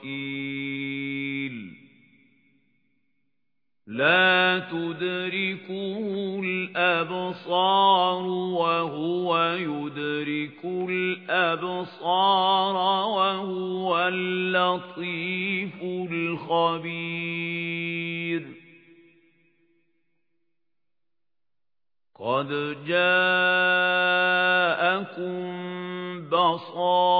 وَكِيلٌ. لا تدركه الأبصار وهو يدرك الأبصار وهو اللطيف الخبير. قد جاءكم بصائر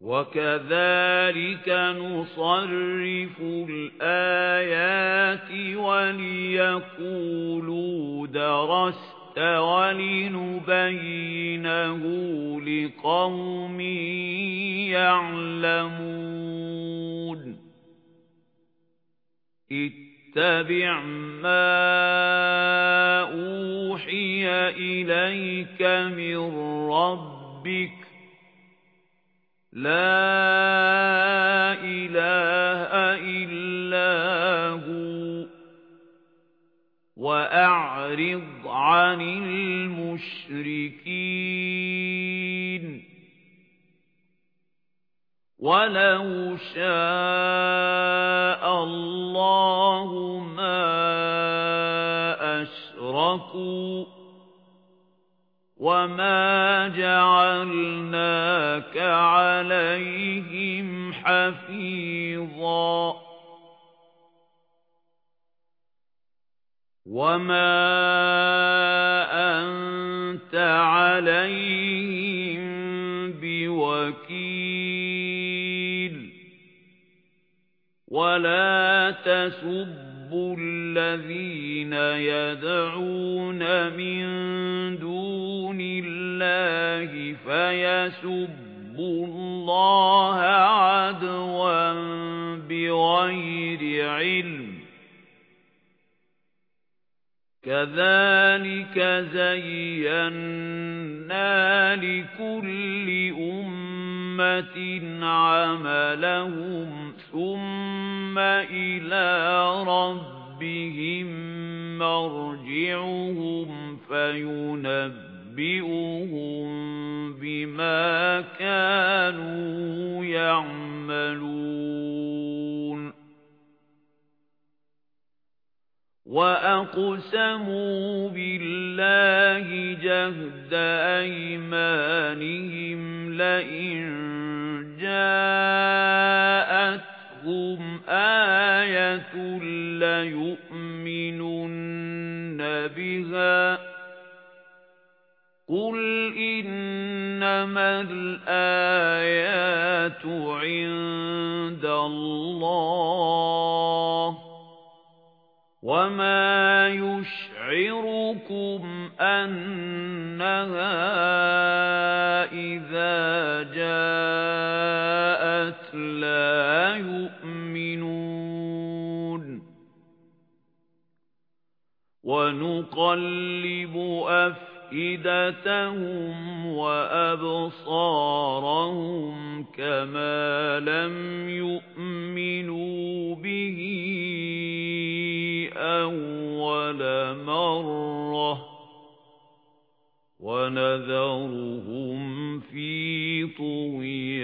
وَكَذَلِكَ نُصَرِّفُ الْآيَاتِ وَلِيَقُولُوا دَرَسْتَ وَلِنُبَيِّنَهُ لِقَوْمٍ يَعْلَمُونَ اتَّبِعْ مَا أُوحِيَ إِلَيْكَ مِنْ رَبِّكَ لا إله إلا هو وأعرض عن المشركين. ولو شاء الله ما أشركوا وَمَا جَعَلْنَاكَ عَلَيْهِمْ حَفِيظًا وَمَا أَنْتَ عَلَيْهِمْ بِوَكِيلٍ وَلَا تَسُبُّوا الَّذِينَ يَدْعُونَ مِن دُونِ اللَّهِ فَيَسُبُّوا اللَّهَ عَدْوًا بِغَيْرِ عِلْمٍ كَذَلِكَ زَيَّنَّا لِكُلِّ أُمَّةٍ عَمَلَهُمْ ثُمَّ إِلَى رَبِّهِمْ مَرْجِعُهُمْ فَيُنَبِّئُهُم بِمَا كَانُوا يَعْمَلُونَ وَأَقْسَمُوا بِاللَّهِ جَهْدَ أَيْمَانِهِمْ لَئِن جَاءَتْهُمْ آيَةٌ لَّيُؤْمِنُنَّ بِهَا قُلْ إِنَّمَا الْآيَاتُ عِندَ اللَّهِ وَمَا يُشْعِرُكُمْ أَنَّهَا إِذَا جَاءَتْ لَا يُؤْمِنُونَ وَنُقَلِّبُ أَفْئِدَتَهُمْ وَأَبْصَارَهُمْ كَمَا لَمْ يُؤْمِنُوا بِهِ أَوَّلَ مَرَّةٍ وَنَذَرُهُمْ فِي طُغْيَانِهِمْ